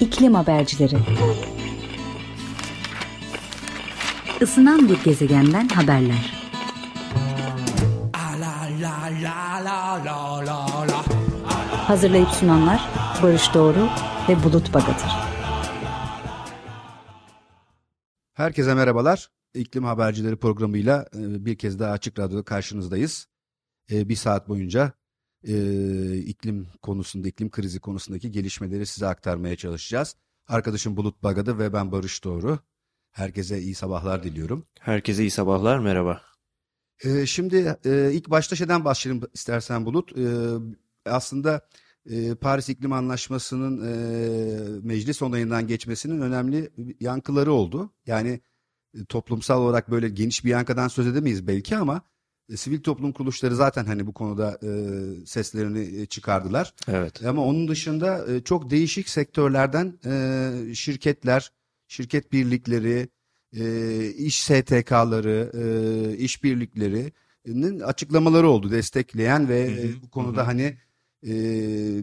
İklim Habercileri Isınan bir gezegenden haberler. Hazırlayıp sunanlar Barış Doğru ve Bulut Bagatır. Herkese merhabalar. İklim Habercileri programıyla e, bir kez daha Açık Radyo'da karşınızdayız. E, bir saat boyunca e, iklim konusunda, iklim krizi konusundaki gelişmeleri size aktarmaya çalışacağız. Arkadaşım Bulut Bagadı ve ben Barış Doğru. Herkese iyi sabahlar diliyorum. Herkese iyi sabahlar, merhaba. Ee, şimdi e, ilk başta şeyden başlayalım istersen Bulut. Ee, aslında e, Paris İklim Anlaşması'nın e, meclis onayından geçmesinin önemli yankıları oldu. Yani e, toplumsal olarak böyle geniş bir yankıdan söz edemeyiz belki ama e, sivil toplum kuruluşları zaten hani bu konuda e, seslerini e, çıkardılar. Evet. Ama onun dışında e, çok değişik sektörlerden e, şirketler, şirket birlikleri, e, iş STK'ları, e, iş birliklerinin açıklamaları oldu destekleyen ve Hı hı, e, bu konuda hı hani e,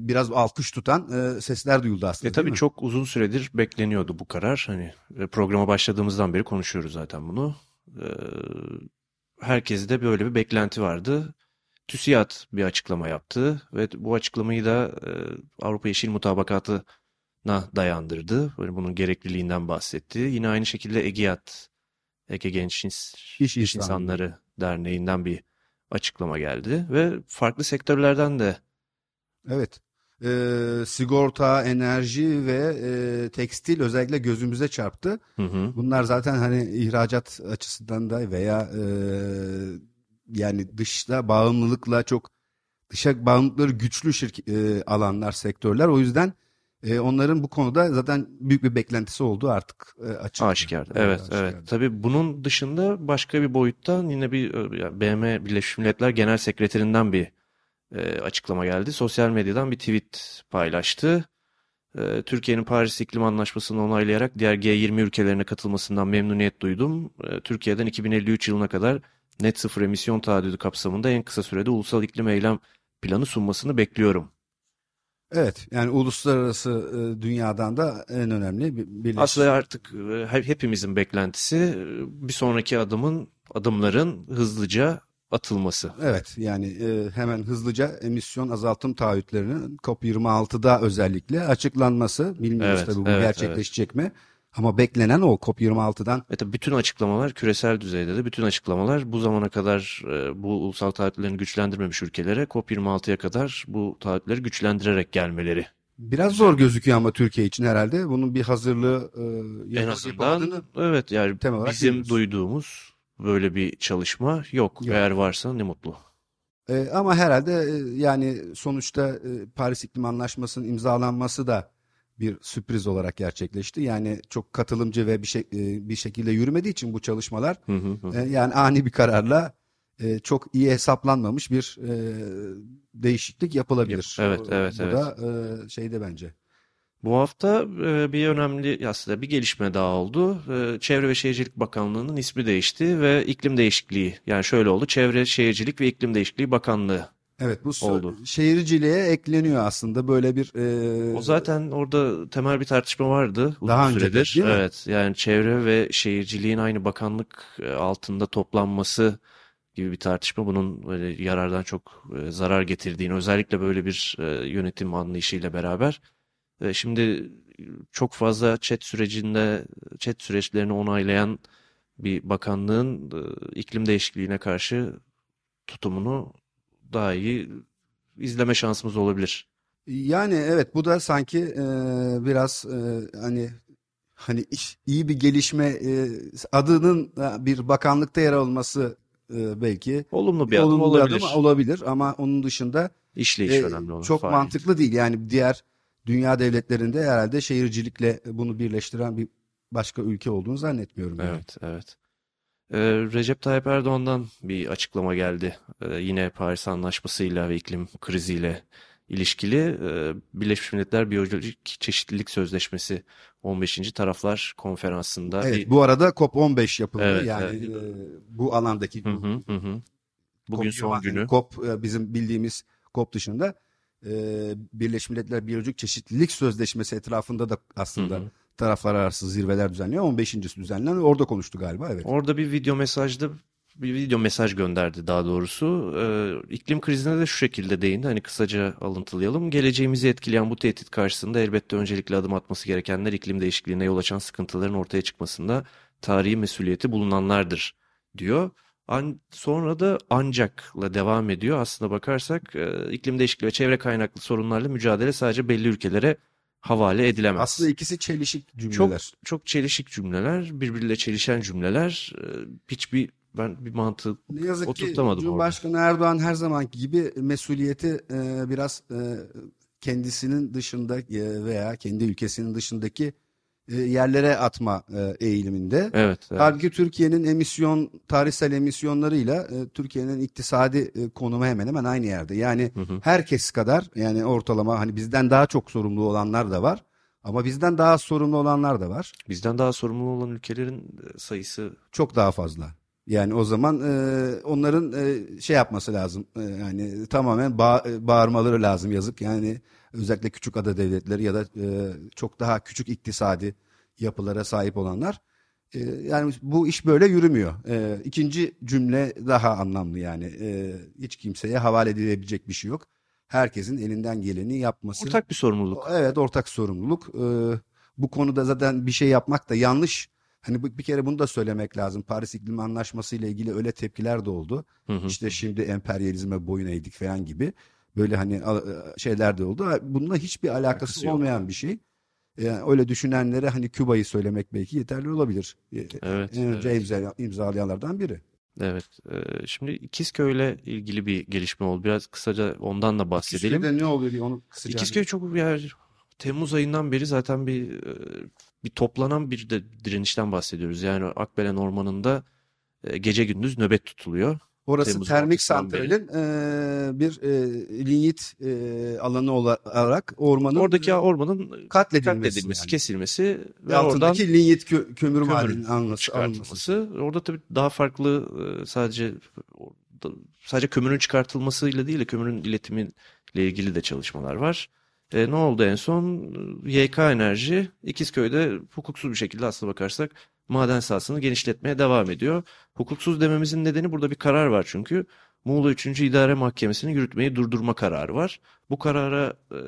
biraz alkış tutan e, sesler duyuldu aslında. E tabii çok uzun süredir bekleniyordu bu karar. Hani e, programa başladığımızdan beri konuşuyoruz zaten bunu. Ee, herkeste de böyle bir beklenti vardı. TÜSİAD bir açıklama yaptı ve bu açıklamayı da e, Avrupa Yeşil Mutabakatı'na dayandırdı. Böyle bunun gerekliliğinden bahsetti. Yine aynı şekilde EGİAD, Ege Genç İş İş insanları. İnsanları Derneği'nden bir açıklama geldi ve farklı sektörlerden de Evet. Ee, sigorta, enerji ve e, tekstil özellikle gözümüze çarptı. Hı hı. Bunlar zaten hani ihracat açısından da veya e, yani dışta bağımlılıkla çok dışa bağımlılıkları güçlü şirk, e, alanlar, sektörler. O yüzden e, onların bu konuda zaten büyük bir beklentisi olduğu artık e, açık. Aşikar. Evet, evet. Tabii bunun dışında başka bir boyuttan yine bir e, yani BM Birleşmiş Milletler Genel Sekreterinden bir e, açıklama geldi. Sosyal medyadan bir tweet paylaştı. E, Türkiye'nin Paris İklim Anlaşması'nı onaylayarak diğer G20 ülkelerine katılmasından memnuniyet duydum. E, Türkiye'den 2053 yılına kadar net sıfır emisyon taahhüdü kapsamında en kısa sürede ulusal iklim eylem planı sunmasını bekliyorum. Evet, yani uluslararası dünyadan da en önemli bir. Aslında artık hep- hepimizin beklentisi bir sonraki adımın adımların hızlıca atılması. Evet yani e, hemen hızlıca emisyon azaltım taahhütlerinin COP26'da özellikle açıklanması. Bilmiyoruz Evet, tabii bu evet, gerçekleşecek mi? Ama beklenen o COP26'dan Ve tabii bütün açıklamalar küresel düzeyde de bütün açıklamalar bu zamana kadar e, bu ulusal taahhütlerini güçlendirmemiş ülkelere COP26'ya kadar bu taahhütleri güçlendirerek gelmeleri. biraz zor gözüküyor ama Türkiye için herhalde. Bunun bir hazırlığı e, En azından evet yani bizim duyduğumuz böyle bir çalışma yok. Yok. Eğer varsa ne mutlu. E, ama herhalde e, yani sonuçta e, Paris İklim Anlaşması'nın imzalanması da bir sürpriz olarak gerçekleşti. Yani çok katılımcı ve bir şey e, bir şekilde yürümediği için bu çalışmalar Hı hı hı. E, Yani ani bir kararla e, çok iyi hesaplanmamış bir e, değişiklik yapılabilir. Evet, evet, Bu evet. da e, şeyde bence. Bu hafta e, bir önemli aslında bir gelişme daha oldu. E, Çevre ve Şehircilik Bakanlığı'nın ismi değişti ve iklim değişikliği yani şöyle oldu. Çevre, Şehircilik ve İklim Değişikliği Bakanlığı. Evet bu Oldu. şehirciliğe ekleniyor aslında böyle bir e, O zaten orada temel bir tartışma vardı uzun Daha önce değil mi? Evet yani çevre ve şehirciliğin aynı bakanlık e, altında toplanması gibi bir tartışma bunun böyle yarardan çok zarar getirdiğini özellikle böyle bir yönetim anlayışıyla beraber şimdi çok fazla chat sürecinde chat süreçlerini onaylayan bir bakanlığın e, iklim değişikliğine karşı tutumunu daha iyi izleme şansımız olabilir. yani evet bu da sanki e, biraz e, hani hani iyi bir gelişme e, adının bir bakanlıkta yer alması e, belki Olumlu bir adım olumlu bir olabilir. adım olabilir ama onun dışında İşleyiş E, önemli olan. çok faaliyet. mantıklı değil. Yani diğer dünya devletlerinde herhalde şehircilikle bunu birleştiren bir başka ülke olduğunu zannetmiyorum. yani. Evet, evet. Ee, Recep Tayyip Erdoğan'dan bir açıklama geldi. Ee, yine Paris Anlaşması'yla ve iklim kriziyle ilişkili e, Birleşmiş Milletler Biyolojik Çeşitlilik Sözleşmesi 15. Taraflar Konferansı'nda Evet, bir- bu arada COP15 yapıldı. Evet, yani evet. e, bu alandaki Hı hı, hı. Bugün son COP, günü. COP e, bizim bildiğimiz COP dışında e, Birleşmiş Milletler Biyolojik Çeşitlilik Sözleşmesi etrafında da aslında Hı hı. taraflar arası zirveler düzenliyor. 15.si düzenlenen orada konuştu galiba evet. Orada bir video mesajda bir video mesaj gönderdi daha doğrusu. Ee, iklim krizine de şu şekilde değindi. Hani kısaca alıntılayalım. Geleceğimizi etkileyen bu tehdit karşısında elbette öncelikle adım atması gerekenler iklim değişikliğine yol açan sıkıntıların ortaya çıkmasında tarihi mesuliyeti bulunanlardır diyor. An sonra da ancakla devam ediyor. Aslına bakarsak e, iklim değişikliği ve çevre kaynaklı sorunlarla mücadele sadece belli ülkelere havale edilemez. Aslında ikisi çelişik Çok cümleler. çok çelişik cümleler, birbiriyle çelişen cümleler. Ee, Hiçbir ben bir mantığı Ne yazık ki oturtamadım orada. Cumhurbaşkanı Erdoğan her zamanki gibi mesuliyeti e, biraz e, kendisinin dışında e, veya kendi ülkesinin dışındaki e, yerlere atma e, eğiliminde. Evet, evet. Halbuki Türkiye'nin emisyon, tarihsel emisyonlarıyla e, Türkiye'nin iktisadi e, konumu hemen hemen aynı yerde. Yani Hı hı. herkes kadar yani ortalama hani bizden daha çok sorumlu olanlar da var. Ama bizden daha sorumlu olanlar da var. Bizden daha sorumlu olan ülkelerin e, sayısı Çok daha fazla. Yani o zaman e, onların e, şey yapması lazım. E, yani tamamen ba- e, bağırmaları lazım yazık. Yani özellikle küçük ada devletleri ya da e, çok daha küçük iktisadi yapılara sahip olanlar. E, yani bu iş böyle yürümüyor. E, ikinci cümle daha anlamlı yani. E, hiç kimseye havale edilebilecek bir şey yok. Herkesin elinden geleni yapması. ortak bir sorumluluk. Evet ortak sorumluluk. Ee, bu konuda zaten bir şey yapmak da yanlış. Hani bir kere bunu da söylemek lazım. Paris İklim Anlaşması ile ilgili öyle tepkiler de oldu. Hı hı. İşte şimdi emperyalizme boyun eğdik falan gibi. Böyle hani şeyler de oldu. Bununla hiçbir alakası Alakası yok. olmayan bir şey. Yani öyle düşünenlere hani Küba'yı söylemek belki yeterli olabilir. Ee, Evet, En önce evet. imza- imzalayanlardan biri. Evet. Ee, Şimdi İkizköy'le ilgili bir gelişme oldu. Biraz kısaca ondan da bahsedelim. İkizköy'de ne oluyor diye onu kısaca. İkizköy çok yani Temmuz ayından beri zaten bir e, bir toplanan bir de direnişten bahsediyoruz. Yani Akbelen Ormanı'nda e, gece gündüz nöbet tutuluyor. Orası Temmuz'un termik santralin e, bir e, linyit e, alanı olarak ormanın Oradaki ormanın katledilmesi, katledilmesi, yani. kesilmesi ve Ve oradan altındaki linyit kö- kömür kömür madeninin alınması, alınması. Orada tabii daha farklı sadece sadece kömürün çıkartılmasıyla değil de kömürün iletimiyle ilgili de çalışmalar var. E, ne oldu en son? YK Enerji İkizköy'de hukuksuz bir şekilde aslına bakarsak maden sahasını genişletmeye devam ediyor. Hukuksuz dememizin nedeni burada bir karar var çünkü. Muğla 3. İdare Mahkemesi'nin yürütmeyi durdurma kararı var. Bu karara e,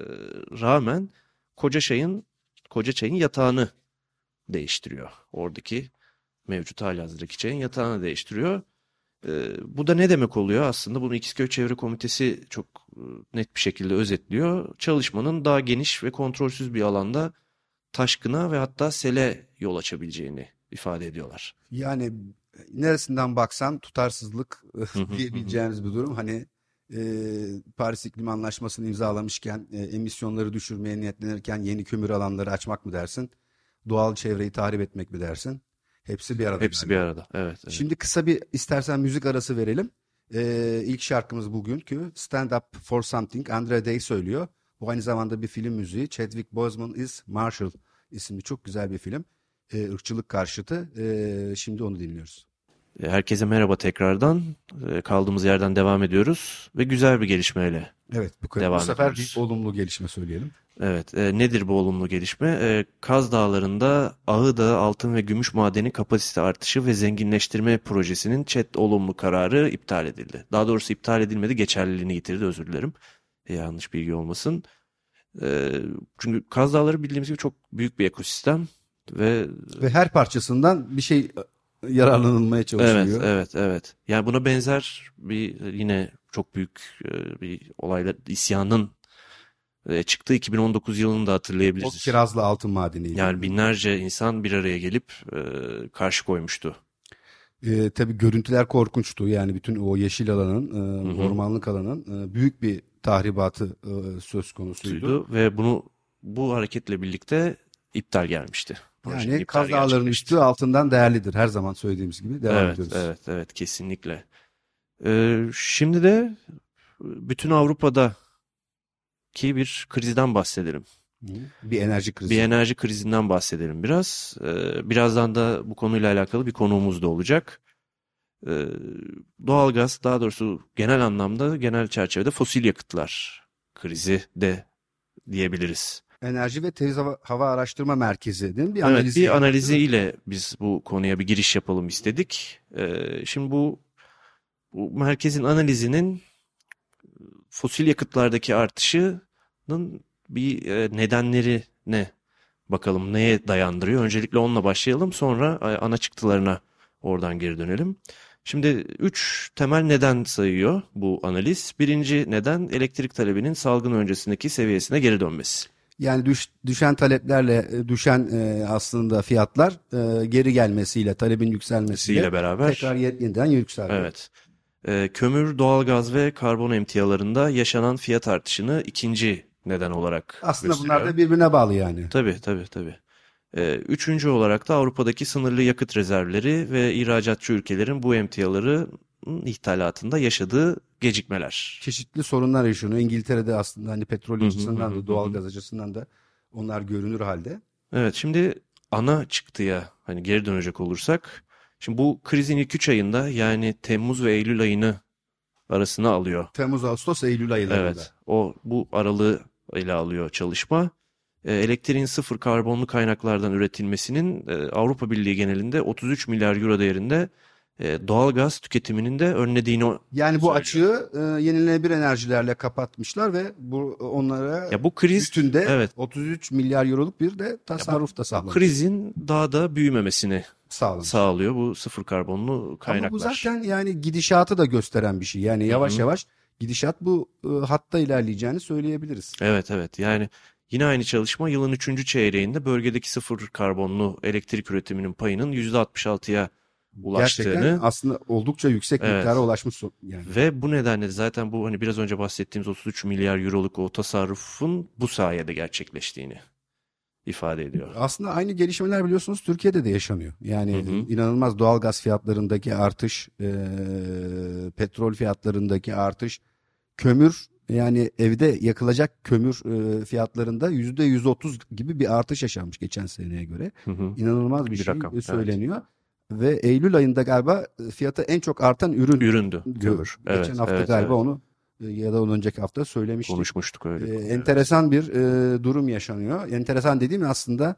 rağmen Kocaçay'ın Kocaçay'ın yatağını değiştiriyor. Oradaki mevcut halihazırdaki çayın yatağını değiştiriyor. Ee, bu da ne demek oluyor? Aslında bunu İkizköy Çevre Komitesi çok e, net bir şekilde özetliyor. Çalışmanın daha geniş ve kontrolsüz bir alanda taşkına ve hatta sele yol açabileceğini ifade ediyorlar. Yani neresinden baksan tutarsızlık diyebileceğimiz bir durum. Hani e, Paris İklim Anlaşması'nı imzalamışken e, emisyonları düşürmeye niyetlenirken yeni kömür alanları açmak mı dersin? Doğal çevreyi tahrip etmek mi dersin? Hepsi bir arada. Hepsi bir arada. Evet. evet. Şimdi kısa bir istersen müzik arası verelim. Ee, ilk şarkımız bugünkü Stand Up For Something. Andra Day söylüyor. Bu aynı zamanda bir film müziği. Chadwick Boseman is Marshall isimli çok güzel bir film. Ee, ırkçılık karşıtı. Ee, şimdi onu dinliyoruz. Herkese merhaba tekrardan. Ee, Kaldığımız yerden devam ediyoruz ve güzel bir gelişmeyle Evet bu, Devam bu sefer ediyoruz. bir olumlu gelişme söyleyelim. Evet, e, nedir bu olumlu gelişme? E, Kaz Dağları'nda Ağıdağ altın ve gümüş madeni kapasite artışı ve zenginleştirme projesinin ÇED olumlu kararı iptal edildi. Daha doğrusu iptal edilmedi, geçerliliğini yitirdi, özür dilerim. E, yanlış bilgi olmasın. E, çünkü Kaz Dağları bildiğimiz gibi çok büyük bir ekosistem ve Ve her parçasından bir şey yararlanılmaya evet, çalışılıyor. evet, evet. Yani buna benzer bir yine çok büyük e, bir olayla isyanın e, çıktığı 2019 yılını da O hatırlayabiliriz. kirazlı altın madeni. Yani binlerce insan bir araya gelip e, karşı koymuştu. Ee, tabii görüntüler korkunçtu. Yani bütün o yeşil alanın, e, Hı hı. ormanlık alanın e, büyük bir tahribatı e, söz konusuydu. Suydu ve bunu bu hareketle birlikte iptal gelmişti. Projenin Yani Kaz Dağları'nın üstü altından değerlidir. Her zaman söylediğimiz gibi devam Evet, ediyoruz. evet, evet, kesinlikle. Ee, şimdi de bütün Avrupa'da ki bir krizden bahsedelim. Bir enerji krizi. Bir enerji krizinden bahsedelim biraz. Ee, birazdan da bu konuyla alakalı bir konuğumuz da olacak. Ee, doğalgaz, daha doğrusu genel anlamda, genel çerçevede fosil yakıtlar krizi de diyebiliriz. Enerji ve Temiz Hava, Hava Araştırma Merkezi değil mi? Bir Evet, analizi bir yaptı. analiziyle biz bu konuya bir giriş yapalım istedik. Ee, şimdi bu, bu merkezin analizinin fosil yakıtlardaki artışının bir e, nedenleri ne? Bakalım neye dayandırıyor? Öncelikle onunla başlayalım, sonra e, ana çıktılarına oradan geri dönelim. Şimdi üç temel neden sayıyor bu analiz. Birinci neden elektrik talebinin salgın öncesindeki seviyesine geri dönmesi. Yani düş- düşen taleplerle e, düşen e, aslında fiyatlar e, geri gelmesiyle, talebin yükselmesiyle Siyle beraber. tekrar yeniden yükseldi. Evet. Ee, kömür, doğalgaz ve karbon emtialarında yaşanan fiyat artışını ikinci neden olarak Aslında gösteriyor. bunlar da birbirine bağlı yani. Tabii tabii tabii. Ee, üçüncü olarak da Avrupa'daki sınırlı yakıt rezervleri ve ihracatçı ülkelerin bu emtiaların ithalatında yaşadığı gecikmeler. Çeşitli sorunlar yaşanıyor. İngiltere'de aslında hani petrol açısından da doğal gaz açısından da onlar görünür halde. Evet şimdi ana çıktıya hani geri dönecek olursak şimdi bu krizin ilk üç ayında yani Temmuz ve Eylül ayını arasına alıyor. Temmuz, Ağustos, Eylül aylarında. Evet, o bu aralığı ele alıyor çalışma. E, Elektriğin sıfır karbonlu kaynaklardan üretilmesinin e, Avrupa Birliği genelinde 33 milyar euro değerinde e, doğal gaz tüketiminin de önlediğini Yani bu Söylüyor. açığı e, yenilenebilir enerjilerle kapatmışlar ve bu onlara ya bu kriz üstünde evet 33 milyar euroluk bir de tasarruf da bu sağlamış. krizin daha da büyümemesini sağlamış. sağlıyor bu sıfır karbonlu Ama kaynaklar. bu zaten yani gidişatı da gösteren bir şey. Yani yavaş Hı hı. yavaş gidişat bu e, hatta ilerleyeceğini söyleyebiliriz. Evet evet yani yine aynı çalışma yılın 3. çeyreğinde bölgedeki sıfır karbonlu elektrik üretiminin payının %66'ya ulaştığını Gerçekten aslında oldukça yüksek Evet. miktara ulaşmış yani. Ve bu nedenle de zaten bu hani biraz önce bahsettiğimiz 33 milyar euroluk o tasarrufun bu sayede gerçekleştiğini ifade ediyor. Aslında aynı gelişmeler biliyorsunuz Türkiye'de de yaşanıyor. Yani Hı hı. inanılmaz doğal gaz fiyatlarındaki artış, e, petrol fiyatlarındaki artış, kömür yani evde yakılacak kömür e, fiyatlarında yüzde 130 gibi bir artış yaşanmış geçen seneye göre. Hı hı. İnanılmaz bir, Bir şey rakam, evet. Ve Eylül ayında galiba e, fiyatı en çok artan ürün Üründü diyor. kömür. Geçen Evet, hafta evet, galiba evet. onu e, ya da ondan önceki hafta söylemiştik. Konuşmuştuk öyle. Ee, Evet. enteresan bir e, durum yaşanıyor. Enteresan dediğim aslında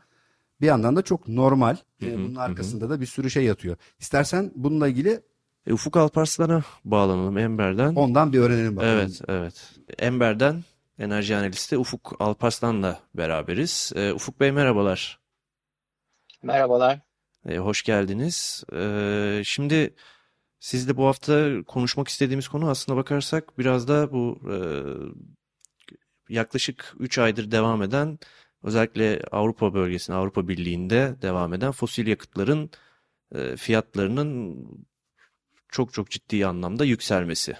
bir yandan da çok normal. Hı Ee, hı, bunun hı hı. arkasında da bir sürü şey yatıyor. İstersen bununla ilgili E, Ufuk Alparslan'a bağlanalım Ember'den. ondan bir öğrenelim bakalım. Evet, evet. Ember'den enerji analisti Ufuk Alparslan'la beraberiz. E, Ufuk Bey merhabalar. Merhabalar. E, hoş geldiniz. E, şimdi sizle bu hafta konuşmak istediğimiz konu aslına bakarsak biraz da bu e, yaklaşık 3 aydır devam eden özellikle Avrupa bölgesinde, Avrupa Birliği'nde devam eden fosil yakıtların e, fiyatlarının çok çok ciddi anlamda yükselmesi.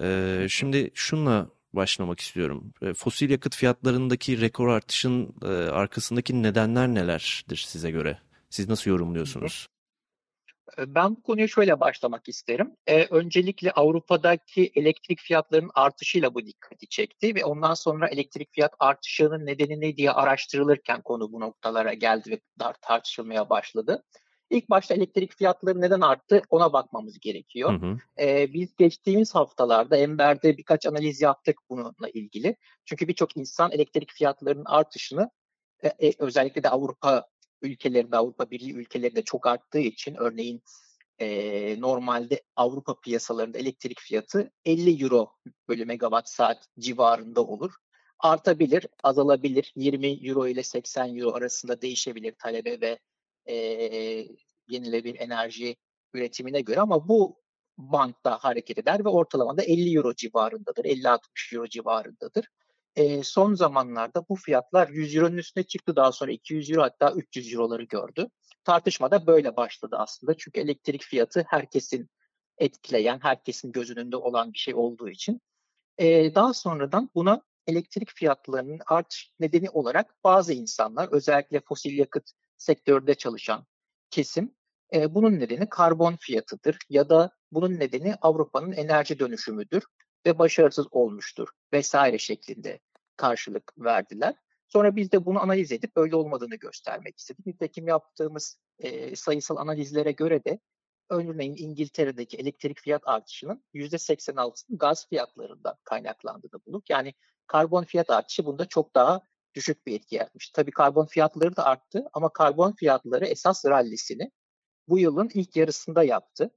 E, şimdi şunla başlamak istiyorum. E, fosil yakıt fiyatlarındaki rekor artışın arkasındaki nedenler nelerdir size göre? Siz nasıl yorumluyorsunuz? Ben bu konuya şöyle başlamak isterim. Ee, öncelikle Avrupa'daki elektrik fiyatlarının artışıyla bu dikkati çekti ve ondan sonra elektrik fiyat artışının nedeni ne diye araştırılırken konu bu noktalara geldi ve tartışılmaya başladı. İlk başta elektrik fiyatları neden arttı ona bakmamız gerekiyor. Hı hı. Ee, biz geçtiğimiz haftalarda Ember'de birkaç analiz yaptık bununla ilgili. Çünkü birçok insan elektrik fiyatlarının artışını e, e, özellikle de Avrupa ülkelerinde, Avrupa Birliği ülkelerinde çok arttığı için örneğin e, normalde Avrupa piyasalarında elektrik fiyatı 50 euro bölü megawatt saat civarında olur. Artabilir, azalabilir. 20 euro ile 80 euro arasında değişebilir talebe ve e, yenilenebilir enerji üretimine göre ama bu bantta hareket eder ve ortalamada 50 euro civarındadır, 50-60 euro civarındadır. E, son zamanlarda bu fiyatlar 100 euronun üstüne çıktı. Daha sonra 200 euro hatta 300 euroları gördü. Tartışma da böyle başladı aslında. Çünkü elektrik fiyatı herkesin etkileyen, herkesin göz önünde olan bir şey olduğu için. E, daha sonradan buna elektrik fiyatlarının artış nedeni olarak bazı insanlar özellikle fosil yakıt sektörde çalışan kesim e, bunun nedeni karbon fiyatıdır ya da bunun nedeni Avrupa'nın enerji dönüşümüdür ve başarısız olmuştur vesaire şeklinde karşılık verdiler. Sonra biz de bunu analiz edip öyle olmadığını göstermek istedik. Nitekim yaptığımız e, sayısal analizlere göre de örneğin İngiltere'deki elektrik fiyat artışının %86'ının gaz fiyatlarından kaynaklandığını bulduk. Yani karbon fiyat artışı bunda çok daha düşük bir etki yaratmış. Tabii karbon fiyatları da arttı ama karbon fiyatları esas rallisini bu yılın ilk yarısında yaptı.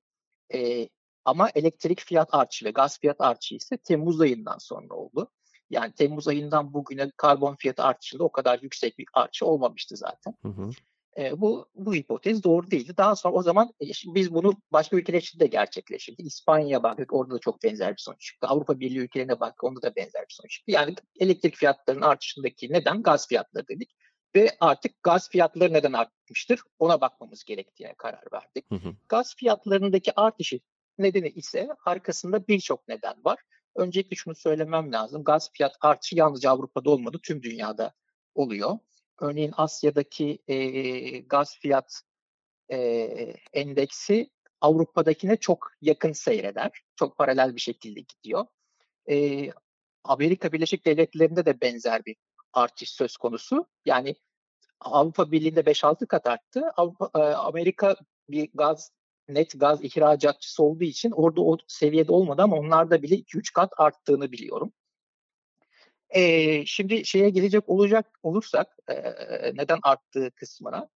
E, ama elektrik fiyat artışı ve gaz fiyat artışı ise Temmuz ayından sonra oldu. Yani Temmuz ayından bugüne karbon fiyatı artışında o kadar yüksek bir artış olmamıştı zaten. Hı hı. E, bu bu hipotez doğru değildi. Daha sonra o zaman e, biz bunu başka ülkeler için de gerçekleştirdik. İspanya baktık orada da çok benzer bir sonuç çıktı. Avrupa Birliği ülkelerine baktık onda da benzer bir sonuç çıktı. Yani elektrik fiyatlarının artışındaki neden gaz fiyatları dedik. Ve artık gaz fiyatları neden artmıştır ona bakmamız gerektiğine karar verdik. Hı hı. Gaz fiyatlarındaki artışı nedeni ise arkasında birçok neden var. Öncelikle şunu söylemem lazım. Gaz fiyat artışı yalnızca Avrupa'da olmadı, tüm dünyada oluyor. Örneğin Asya'daki e, gaz fiyat e, endeksi Avrupa'dakine çok yakın seyreder. Çok paralel bir şekilde gidiyor. E, Amerika Birleşik Devletleri'nde de benzer bir artış söz konusu. Yani Avrupa Birliği'nde 5-6 kat arttı. Avrupa, Amerika bir gaz net gaz ihracatçısı olduğu için orada o seviyede olmadı ama onlarda bile 2-3 kat arttığını biliyorum. E, şimdi şeye gelecek olacak olursak e, neden arttığı kısmına.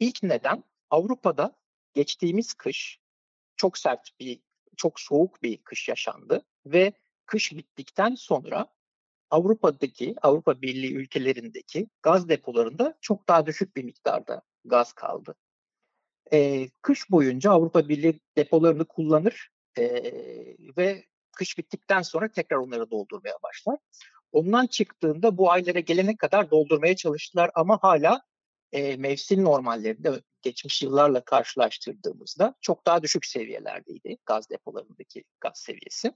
İlk neden Avrupa'da geçtiğimiz kış çok sert bir, çok soğuk bir kış yaşandı ve kış bittikten sonra Avrupa'daki, Avrupa Birliği ülkelerindeki gaz depolarında çok daha düşük bir miktarda gaz kaldı. Ee, kış boyunca Avrupa Birliği depolarını kullanır e, ve kış bittikten sonra tekrar onları doldurmaya başlar. Ondan çıktığında bu aylara gelene kadar doldurmaya çalıştılar ama hala e, mevsim normallerinde geçmiş yıllarla karşılaştırdığımızda çok daha düşük seviyelerdeydi gaz depolarındaki gaz seviyesi.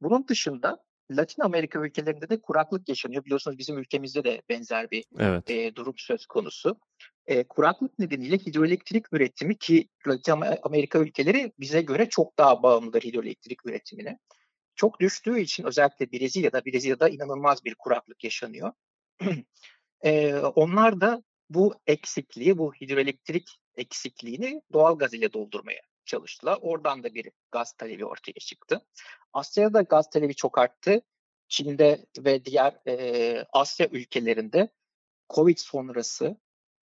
Bunun dışında Latin Amerika ülkelerinde de kuraklık yaşanıyor. Biliyorsunuz bizim ülkemizde de benzer bir evet. e, durum söz konusu. E, kuraklık nedeniyle hidroelektrik üretimi ki Latin Amerika ülkeleri bize göre çok daha bağımlıdır hidroelektrik üretimine çok düştüğü için özellikle Brezilya'da, Brezilya'da inanılmaz bir kuraklık yaşanıyor. ee, onlar da bu eksikliği, bu hidroelektrik eksikliğini doğal gaz ile doldurmaya çalıştılar. Oradan da bir gaz talebi ortaya çıktı. Asya'da gaz talebi çok arttı. Çin'de ve diğer e, Asya ülkelerinde Covid sonrası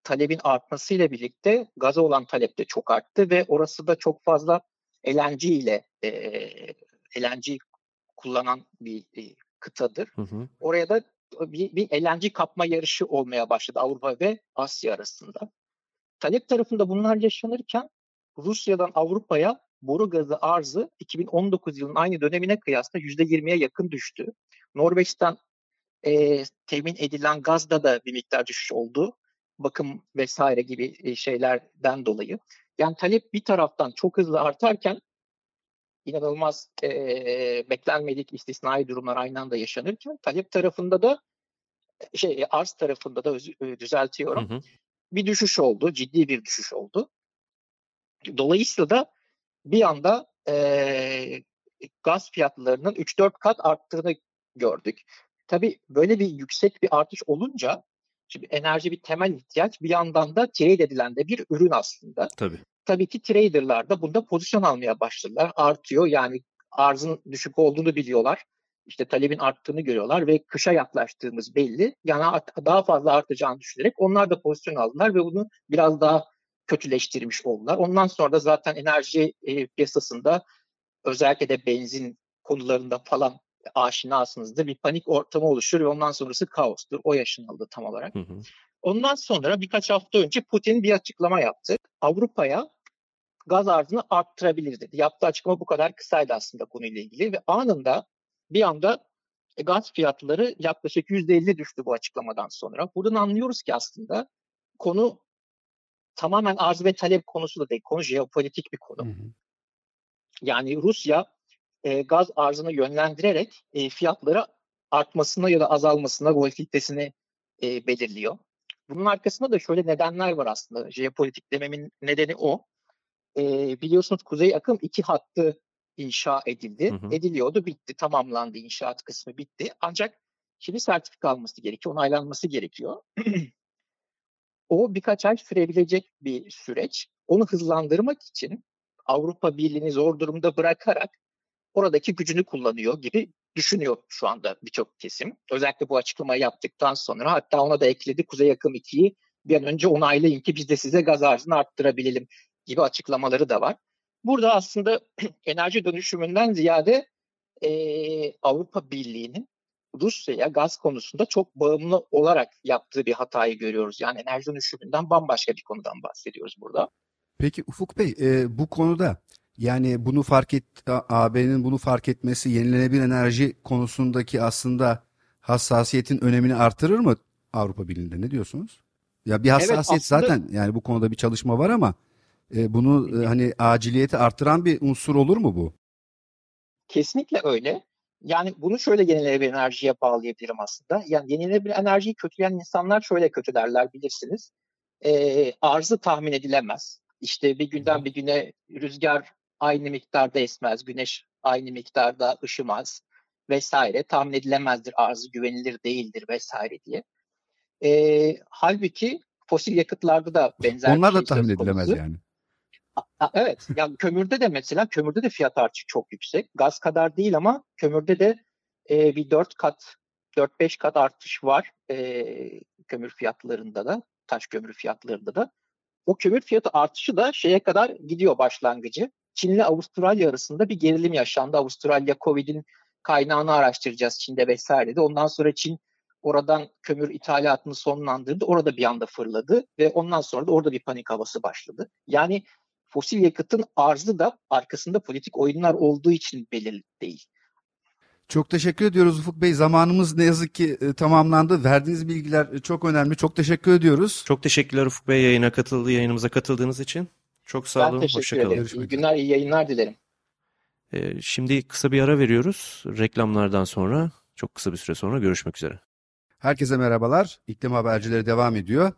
talebin artmasıyla birlikte gaza olan talep de çok arttı ve orası da çok fazla LNG ile e, LNG kullanan bir e, kıtadır. Hı hı. Oraya da bir, bir LNG kapma yarışı olmaya başladı Avrupa ve Asya arasında. Talep tarafında bunlar yaşanırken Rusya'dan Avrupa'ya boru gazı arzı 2019 yılının aynı dönemine kıyasla %20'ye yakın düştü. Norveç'ten e, temin edilen gazda da bir miktar düşüş oldu. Bakım vesaire gibi şeylerden dolayı. Yani talep bir taraftan çok hızlı artarken inanılmaz e, beklenmedik istisnai durumlar aynı anda yaşanırken talep tarafında da şey arz tarafında da düzeltiyorum. Hı hı. Bir düşüş oldu, ciddi bir düşüş oldu. Dolayısıyla da bir anda e, gaz fiyatlarının 3-4 kat arttığını gördük. Tabii böyle bir yüksek bir artış olunca şimdi enerji bir temel ihtiyaç bir yandan da trade edilen de bir ürün aslında. Tabii tabii ki traderlar da bunda pozisyon almaya başladılar. Artıyor yani arzın düşük olduğunu biliyorlar. İşte talebin arttığını görüyorlar ve kışa yaklaştığımız belli. Yani daha fazla artacağını düşünerek onlar da pozisyon aldılar ve bunu biraz daha kötüleştirmiş oldular. Ondan sonra da zaten enerji e, piyasasında özellikle de benzin konularında falan aşinasınızdır. Bir panik ortamı oluşur ve ondan sonrası kaostur. O yaşanıldı tam olarak. Hı hı. Ondan sonra birkaç hafta önce Putin bir açıklama yaptı. Avrupa'ya gaz arzını arttırabilir dedi. Yaptığı açıklama bu kadar kısaydı aslında konuyla ilgili ve anında bir anda e, gaz fiyatları yaklaşık %50 düştü bu açıklamadan sonra. Buradan anlıyoruz ki aslında konu tamamen arz ve talep konusu da değil. Konu jeopolitik bir konu. Hı hı. Yani Rusya e, gaz arzını yönlendirerek e, fiyatları artmasına ya da azalmasına volatilitesini e, belirliyor. Bunun arkasında da şöyle nedenler var aslında. Jeopolitik dememin nedeni o. E, biliyorsunuz Kuzey Akım iki hattı inşa edildi. Hı hı. Ediliyordu, bitti, tamamlandı, inşaat kısmı bitti. Ancak şimdi sertifika alması gerekiyor, onaylanması gerekiyor. o birkaç ay sürebilecek bir süreç. Onu hızlandırmak için Avrupa Birliği'ni zor durumda bırakarak oradaki gücünü kullanıyor gibi düşünüyor şu anda birçok kesim. Özellikle bu açıklamayı yaptıktan sonra hatta ona da ekledi Kuzey Akım 2'yi bir an önce onaylayın ki biz de size gaz arzını arttırabilelim gibi açıklamaları da var. Burada aslında enerji dönüşümünden ziyade e, Avrupa Birliği'nin Rusya'ya gaz konusunda çok bağımlı olarak yaptığı bir hatayı görüyoruz. Yani enerji dönüşümünden bambaşka bir konudan bahsediyoruz burada. Peki Ufuk Bey e, bu konuda yani bunu fark et AB'nin bunu fark etmesi yenilenebilir enerji konusundaki aslında hassasiyetin önemini artırır mı Avrupa Birliği'nde ne diyorsunuz? Ya bir hassasiyet evet, aslında... zaten yani bu konuda bir çalışma var ama e, bunu e, hani aciliyeti artıran bir unsur olur mu bu? Kesinlikle öyle. Yani bunu şöyle yenilenebilir enerjiye bağlayabilirim aslında. Yani yenilenebilir enerjiyi kötüleyen insanlar şöyle kötülerler bilirsiniz. E, arzı tahmin edilemez. İşte bir günden bir güne rüzgar aynı miktarda esmez, güneş aynı miktarda ışımaz vesaire. Tahmin edilemezdir, arzı güvenilir değildir vesaire diye. E, halbuki fosil yakıtlarda da benzer Onlar da şey tahmin edilemez yani. Evet. Yani kömürde de mesela kömürde de fiyat artışı çok yüksek. Gaz kadar değil ama kömürde de e, bir 4 kat 4-5 kat artış var e, kömür fiyatlarında da, taş kömür fiyatlarında da. O kömür fiyatı artışı da şeye kadar gidiyor başlangıcı. Çin ile Avustralya arasında bir gerilim yaşandı. Avustralya Covid'in kaynağını araştıracağız Çin'de vesaire de. Ondan sonra Çin oradan kömür ithalatını sonlandırdı. Orada bir anda fırladı ve ondan sonra da orada bir panik havası başladı. Yani fosil yakıtın arzı da arkasında politik oyunlar olduğu için belirli değil. Çok teşekkür ediyoruz Ufuk Bey. Zamanımız ne yazık ki e, tamamlandı. Verdiğiniz bilgiler e, çok önemli. Çok teşekkür ediyoruz. Çok teşekkürler Ufuk Bey yayına katıldığı, yayınımıza katıldığınız için. Çok sağ olun. Ben teşekkür ederim. İyi günler, iyi yayınlar dilerim. Ee, şimdi kısa bir ara veriyoruz. Reklamlardan sonra, çok kısa bir süre sonra görüşmek üzere. Herkese merhabalar. İklim habercileri devam ediyor.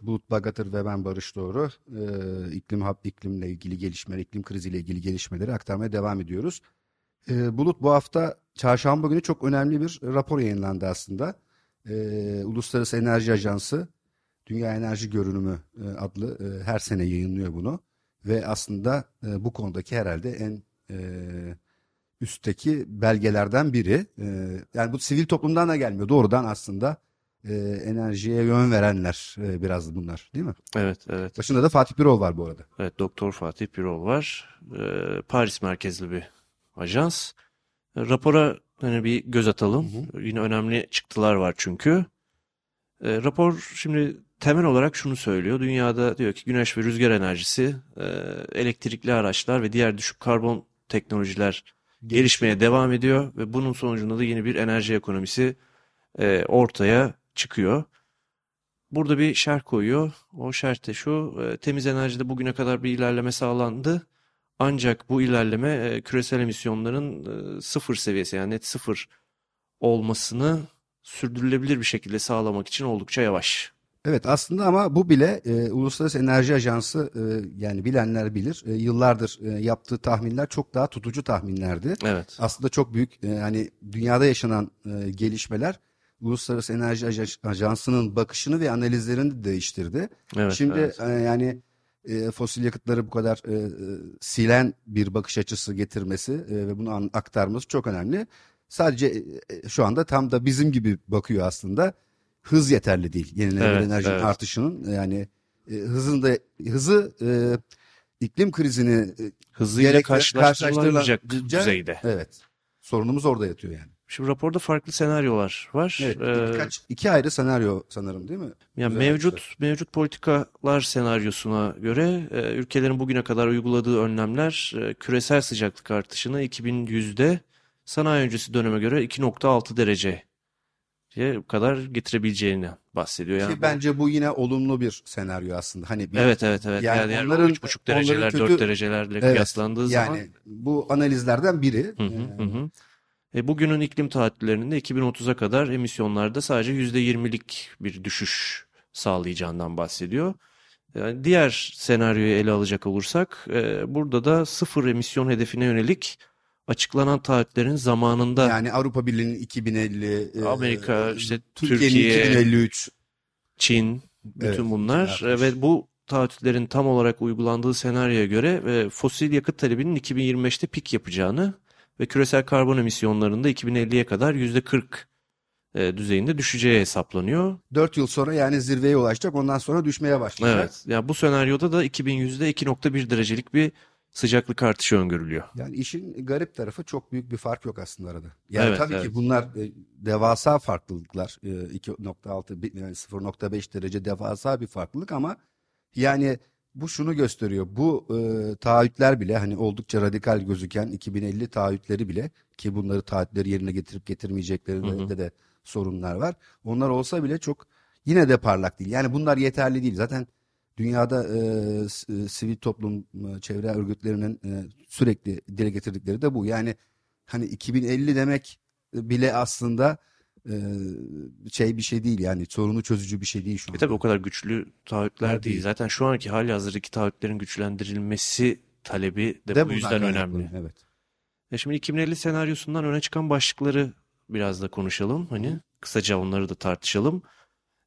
Bulut Bagatır ve ben Barış Doğru e, iklim iklimle ilgili gelişmeler, iklim kriziyle ilgili gelişmeleri aktarmaya devam ediyoruz. E, Bulut bu hafta çarşamba günü çok önemli bir rapor yayınlandı aslında. E, Uluslararası Enerji Ajansı Dünya Enerji Görünümü e, adlı e, her sene yayınlıyor bunu. Ve aslında e, bu konudaki herhalde en e, üstteki belgelerden biri. E, yani bu sivil toplumdan da gelmiyor. Doğrudan aslında e, enerjiye yön verenler e, biraz bunlar değil mi? Evet, evet. Başında da Fatih Birol var bu arada. Evet, Doktor Fatih Birol var. E, Paris merkezli bir ajans. E, rapora hani bir göz atalım. Hı hı. Yine önemli çıktılar var çünkü. E, rapor şimdi temel olarak şunu söylüyor. Dünyada diyor ki güneş ve rüzgar enerjisi, e, elektrikli araçlar ve diğer düşük karbon teknolojiler gelişmeye devam ediyor ve bunun sonucunda da yeni bir enerji ekonomisi e, ortaya çıkıyor. Burada bir şerh koyuyor. O şerh de şu, e, temiz enerjide bugüne kadar bir ilerleme sağlandı. Ancak bu ilerleme e, küresel emisyonların e, sıfır seviyesi yani net sıfır olmasını sürdürülebilir bir şekilde sağlamak için oldukça yavaş. Evet aslında ama bu bile e, Uluslararası Enerji Ajansı e, yani bilenler bilir e, yıllardır e, yaptığı tahminler çok daha tutucu tahminlerdi. Evet. Aslında çok büyük e, hani dünyada yaşanan e, gelişmeler Uluslararası Enerji Ajansı'nın bakışını ve analizlerini de değiştirdi. Evet, Şimdi evet. E, yani e, fosil yakıtları bu kadar e, e, silen bir bakış açısı getirmesi e, ve bunu aktarması çok önemli. Sadece e, e, şu anda tam da bizim gibi bakıyor aslında. Hız yeterli değil yenilenebilir evet, enerjinin evet. artışının. Yani e, hızın da hızı e, iklim krizini hızıyla karşılaştırılamayacak düzeyde. Evet. Sorunumuz orada yatıyor yani. Şimdi raporda farklı senaryolar var. Evet, ee, birkaç, iki ayrı senaryo sanırım değil mi? Yani mevcut işte. mevcut politikalar senaryosuna göre e, ülkelerin bugüne kadar uyguladığı önlemler e, küresel sıcaklık artışını 2100'de sanayi öncesi döneme göre 2.6 derece kadar getirebileceğini bahsediyor. Yani Ki bence bu yine olumlu bir senaryo aslında. Hani bir, evet evet evet. Yani, yani onların 3.5 dereceler kötü, 4 derecelerle evet, kıyaslandığı yani zaman. Yani bu analizlerden biri. Hı hı, ee, hı. E, bugünün iklim taahhütlerinde 2030'a kadar emisyonlarda sadece %20'lik bir düşüş sağlayacağından bahsediyor. Yani e, diğer senaryoyu ele alacak olursak e, burada da sıfır emisyon hedefine yönelik açıklanan taahhütlerin zamanında yani Avrupa Birliği'nin 2050 e, Amerika işte Türkiye 2053 Çin bütün evet, bunlar evet. ve bu taahhütlerin tam olarak uygulandığı senaryoya göre e, fosil yakıt talebinin 2025'te pik yapacağını ve küresel karbon emisyonlarında 2050'ye kadar %40 e, düzeyinde düşeceği hesaplanıyor. 4 yıl sonra yani zirveye ulaşacak ondan sonra düşmeye başlayacak. Evet. Ya bu senaryoda da 2100'de 2.1 derecelik bir sıcaklık artışı öngörülüyor. Yani işin garip tarafı çok büyük bir fark yok aslında arada. Yani Evet, tabii evet. ki bunlar e, devasa farklılıklar. E, 2.6 bi- yani 0.5 derece devasa bir farklılık ama yani bu şunu gösteriyor. Bu e, taahhütler bile hani oldukça radikal gözüken 2050 taahhütleri bile ki bunları taahhütleri yerine getirip getirmeyeceklerinde de sorunlar var. Onlar olsa bile çok yine de parlak değil. Yani bunlar yeterli değil. Zaten dünyada e, e, sivil toplum e, çevre örgütlerinin e, sürekli dile getirdikleri de bu. Yani hani 2050 demek bile aslında e, şey bir şey değil yani sorunu çözücü bir şey değil şu E an. tabii o kadar güçlü taahhütler Evet, değil. değil. Zaten şu anki hali hazırdaki taahhütlerin güçlendirilmesi talebi de De bu yüzden önemli. Evet. E şimdi 2050 senaryosundan öne çıkan başlıkları biraz da konuşalım. Hani kısaca onları da tartışalım.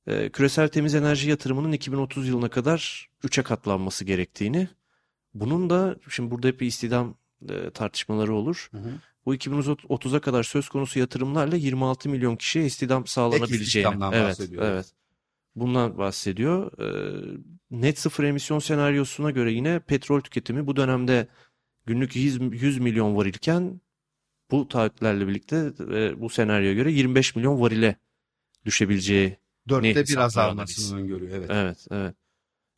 E, küresel temiz enerji yatırımının 2030 yılına kadar 3'e katlanması gerektiğini. Bunun da şimdi burada hep bir istihdam e, tartışmaları olur. Hı hı. Bu 2030'a kadar söz konusu yatırımlarla 26 milyon kişiye istihdam sağlanabileceğini. Evet, bahsediyor. evet. Bundan bahsediyor. Ee, net sıfır emisyon senaryosuna göre yine petrol tüketimi bu dönemde günlük 100, 100 milyon varilken bu taahhütlerle birlikte e, bu senaryoya göre 25 milyon varile düşebileceği. Dörtte bir azalmasını öngörüyor. Evet. Evet, evet.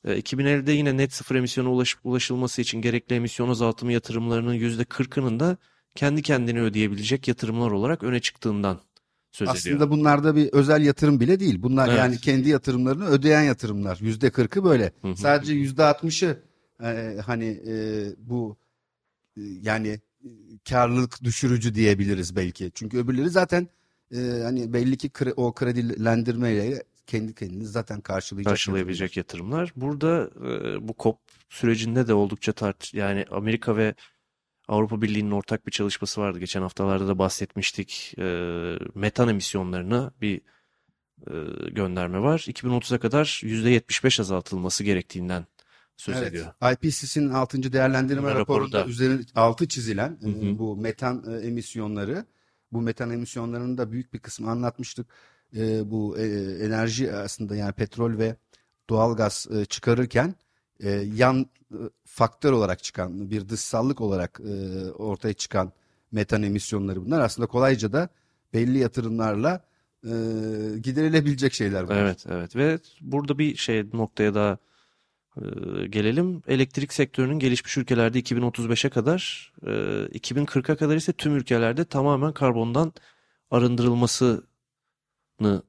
E, 2050'de yine net sıfır emisyona ulaşıp ulaşılması için gerekli emisyon azaltımı yatırımlarının %40'ının da kendi kendine ödeyebilecek yatırımlar olarak öne çıktığından söz ediyor. Aslında bunlar da bir özel yatırım bile değil. Bunlar Evet. yani kendi yatırımlarını ödeyen yatırımlar. Yüzde kırkı böyle. Hı hı. Sadece yüzde altmışı e, hani e, bu e, yani karlılık düşürücü diyebiliriz belki. Çünkü öbürleri zaten e, hani belli ki kre- o kredilendirmeyle kendi kendini zaten karşılayacak. karşılayabilecek yatırımlar. Burada e, bu COP sürecinde de oldukça tart yani Amerika ve Avrupa Birliği'nin ortak bir çalışması vardı. Geçen haftalarda da bahsetmiştik. E, metan emisyonlarına bir e, gönderme var. 2030'a kadar %75 azaltılması gerektiğinden söz Evet. ediyor. IPCC'nin 6. değerlendirme Raporunda. raporunda üzerine altı çizilen e, Hı hı. bu metan e, emisyonları bu metan emisyonlarının da büyük bir kısmı anlatmıştık. E, bu e, enerji aslında yani petrol ve doğalgaz e, çıkarırken e, yan e, faktör olarak çıkan bir dışsallık olarak e, ortaya çıkan metan emisyonları bunlar aslında kolayca da belli yatırımlarla e, giderilebilecek şeyler bunlar. Evet, evet ve burada bir şey noktaya daha e, gelelim. Elektrik sektörünün gelişmiş ülkelerde 2035'e kadar, e, 2040'a kadar ise tüm ülkelerde tamamen karbondan arındırılmasını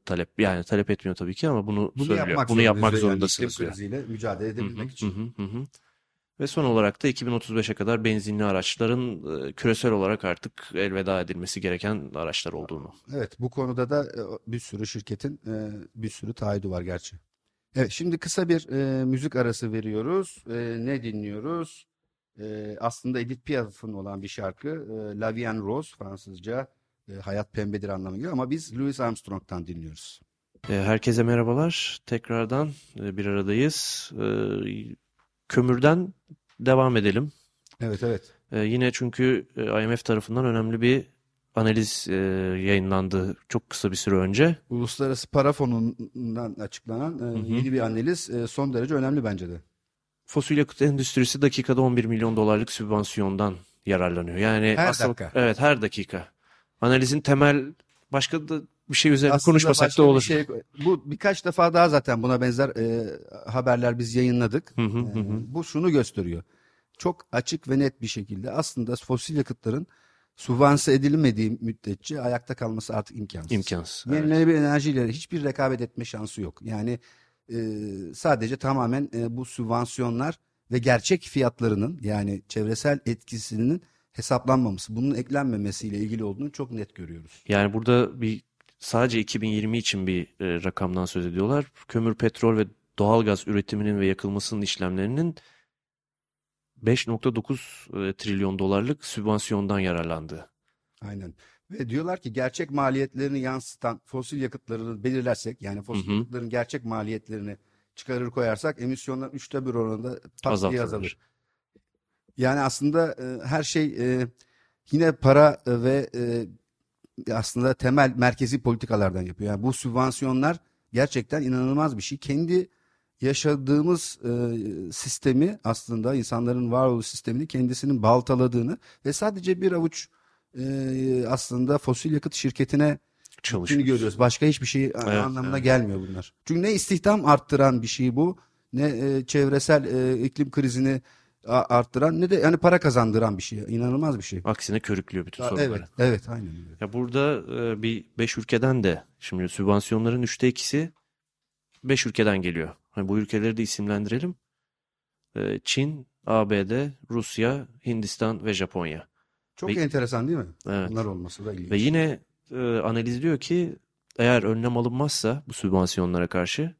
talep yani talep etmiyor tabii ki ama bunu Bunu söylüyor. yapmak Bunu yapmak yani zorundasınız diyor. kriziyle mücadele Hı hı, edebilmek hı için. hı, hı hı. Ve son olarak da 2035'e kadar benzinli araçların e, küresel olarak artık elveda edilmesi gereken araçlar olduğunu. Evet bu konuda da e, bir sürü şirketin e, bir sürü taahhüdü var gerçi. Evet şimdi kısa bir e, müzik arası veriyoruz. E, ne dinliyoruz? E, aslında Edith Piaf'ın olan bir şarkı. E, La Vie en Rose Fransızca e, hayat pembedir anlamı geliyor ama biz Louis Armstrong'tan dinliyoruz. E, Herkese merhabalar. Tekrardan e, bir aradayız. Kömürden devam edelim. Evet evet. Yine çünkü IMF tarafından önemli bir analiz yayınlandı çok kısa bir süre önce. Uluslararası Para Fonu'ndan açıklanan Hı hı. yeni bir analiz son derece önemli bence de. Fosil yakıt endüstrisi dakikada 11 milyon dolarlık sübvansiyondan yararlanıyor. Yani Her aslında dakika. evet her dakika. Analizin temel başka da bir şey üzerine Aslında konuşmasak da bir olur. şey- bu birkaç defa daha zaten buna benzer e, haberler biz yayınladık. Hı hı hı hı. Bu şunu gösteriyor. Çok açık ve net bir şekilde aslında fosil yakıtların subvanse edilmediği müddetçe ayakta kalması artık imkansız. İmkansız. Evet. Yenilenebilir enerjiyle hiçbir rekabet etme şansı yok. Yani e, sadece tamamen e, bu sübvansiyonlar ve gerçek fiyatlarının yani çevresel etkisinin hesaplanmaması, bunun eklenmemesiyle ilgili olduğunu çok net görüyoruz. Yani burada bir sadece 2020 için bir e, rakamdan söz ediyorlar. Kömür, petrol ve doğalgaz üretiminin ve yakılmasının işlemlerinin 5.9 e, trilyon dolarlık sübvansiyondan yararlandığı. Aynen. Ve diyorlar ki gerçek maliyetlerini yansıtan fosil yakıtları belirlersek yani fosil Hı hı. yakıtların gerçek maliyetlerini çıkarır koyarsak emisyonlar üçte bir oranında pat Azaltılır. azalır. Yani aslında e, her şey e, yine para e, ve e, aslında temel merkezi politikalardan yapıyor. Yani bu sübvansiyonlar gerçekten inanılmaz bir şey. Kendi yaşadığımız e, sistemi aslında insanların varoluş sistemini kendisinin baltaladığını ve sadece bir avuç e, aslında fosil yakıt şirketine gittiğini görüyoruz. Başka hiçbir şey Evet, anlamına evet. gelmiyor bunlar. Çünkü ne istihdam arttıran bir şey bu, ne e, çevresel e, iklim krizini arttıran ne de yani para kazandıran bir şey. İnanılmaz bir şey. Aksine körüklüyor bütün sorunları. Evet, evet, aynen öyle. Ya burada e, bir 5 ülkeden de şimdi sübvansiyonların üçte ikisi 5 ülkeden geliyor. Hani bu ülkeleri de isimlendirelim. E, Çin, ABD, Rusya, Hindistan ve Japonya. Çok Ve- enteresan değil mi? Evet. Bunlar olması da ilginç. Ve yine e, analiz diyor ki eğer önlem alınmazsa bu sübvansiyonlara karşı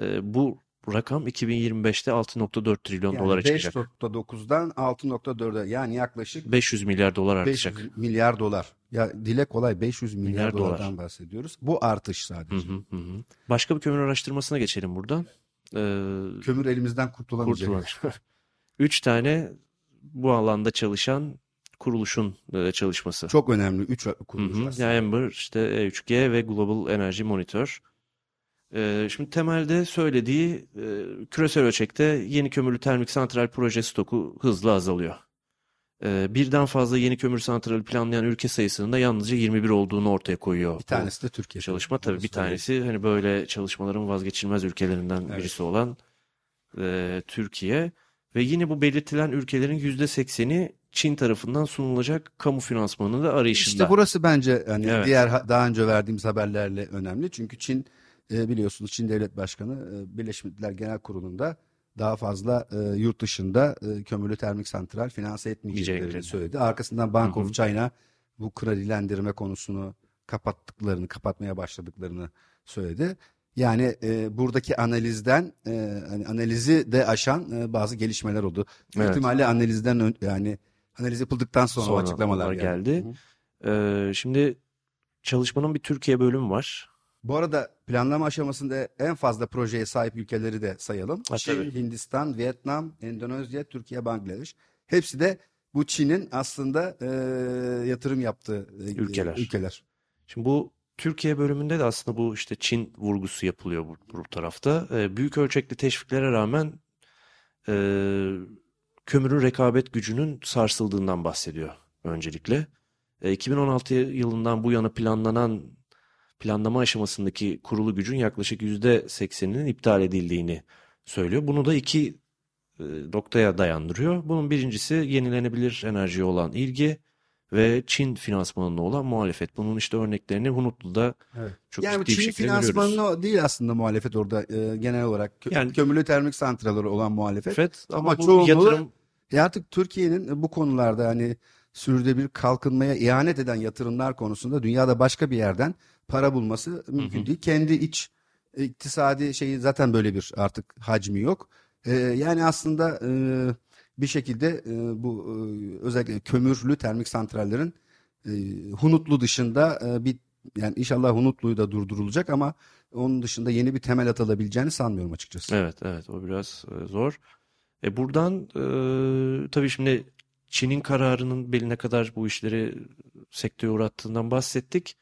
e, bu rakam 2025'te 6.4 trilyon yani dolara çıkacak. 5.9'dan 6.4'e yani yaklaşık 500 milyar dolar artacak. 500 milyar dolar. Ya dile kolay 500 milyar, Milyar dolar. dolardan bahsediyoruz. Bu artış sadece. hı, hı hı. Başka bir kömür araştırmasına geçelim buradan. E, Kömür elimizden kurtulamayacak. Kurtulan. Üç tane bu alanda çalışan kuruluşun e, çalışması. Çok önemli. Üç Hı kuruluş hı. aslında. Ya Ember, işte E3G ve Global Energy Monitor. E, şimdi temelde söylediği e, küresel ölçekte yeni kömürlü termik santral proje stoku hızla azalıyor. E, birden fazla yeni kömür santrali planlayan ülke sayısının da yalnızca 21 olduğunu ortaya koyuyor. Bir tanesi de Türkiye. çalışma. Tabii bir söyleyeyim. tanesi hani böyle çalışmaların vazgeçilmez ülkelerinden Evet. birisi olan e, Türkiye ve yine bu belirtilen ülkelerin %80'i Çin tarafından sunulacak kamu finansmanı da arayışında. İşte burası bence hani Evet. diğer ha- daha önce verdiğimiz haberlerle önemli. Çünkü Çin e, biliyorsunuz Çin Devlet Başkanı e, Birleşmiş Milletler Genel Kurulu'nda daha fazla e, yurt dışında e, kömürlü termik santral finanse etmeyeceklerini söyledi. Arkasından Bank of China bu kredilendirme konusunu kapattıklarını, kapatmaya başladıklarını söyledi. Yani e, buradaki analizden e, hani analizi de aşan e, bazı gelişmeler oldu. Evet. ihtimalle analizden ön- yani analiz yapıldıktan sonra, Sonra açıklamalar geldi. geldi. E, şimdi çalışmanın bir Türkiye bölümü var. Bu arada planlama aşamasında en fazla projeye sahip ülkeleri de sayalım. Ha, Çin, tabii. Hindistan, Vietnam, Endonezya, Türkiye, Bangladeş. Hepsi de bu Çin'in aslında e, yatırım yaptığı e, Ülkeler. ülkeler. Şimdi bu Türkiye bölümünde de aslında bu işte Çin vurgusu yapılıyor bu, bu tarafta. E, büyük ölçekli teşviklere rağmen e, kömürün rekabet gücünün sarsıldığından bahsediyor öncelikle. E, 2016 yılından bu yana planlanan planlama aşamasındaki kurulu gücün yaklaşık %80'inin iptal edildiğini söylüyor. Bunu da iki e, noktaya dayandırıyor. Bunun birincisi yenilenebilir enerjiye olan ilgi ve Çin finansmanına olan muhalefet. Bunun işte örneklerini Hunutlu'da Evet. çok yani ciddi bir Çin şekilde görüyoruz. finansmanı değil aslında muhalefet orada e, genel olarak Kö- Yani- kömürlü termik santralleri olan muhalefet. Evet, ama, Ama çoğunluğu- yatırım E artık Türkiye'nin bu konularda hani sürdürülebilir kalkınmaya ihanet eden yatırımlar konusunda dünyada başka bir yerden para bulması mümkün Hı hı. değil. Kendi iç e, iktisadi şeyi zaten böyle bir artık hacmi yok. E, yani aslında e, bir şekilde e, bu e, özellikle kömürlü termik santrallerin e, Hunutlu dışında e, bir yani inşallah Hunutlu'yu da durdurulacak ama onun dışında yeni bir temel atılabileceğini sanmıyorum açıkçası. Evet, evet o biraz zor. E buradan e, tabii şimdi Çin'in kararının beline kadar bu işleri sekteye uğrattığından bahsettik.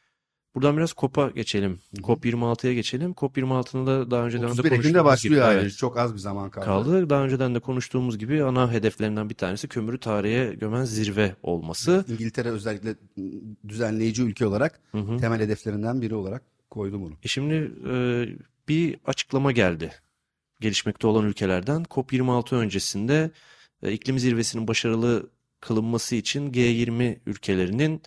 Buradan biraz COP'a geçelim. COP26'ya geçelim. COP26'nın da daha önceden de 31 Ekim'de konuştuğumuz başlıyor gibi, yani. evet, Çok az bir zaman kaldı. kaldı. Daha önceden de konuştuğumuz gibi ana hedeflerinden bir tanesi kömürü tarihe gömen zirve olması. İngiltere özellikle düzenleyici ülke olarak Hı hı. temel hedeflerinden biri olarak koydu bunu. E şimdi e, bir açıklama geldi gelişmekte olan ülkelerden. COP26 öncesinde e, iklim zirvesinin başarılı kılınması için G20 ülkelerinin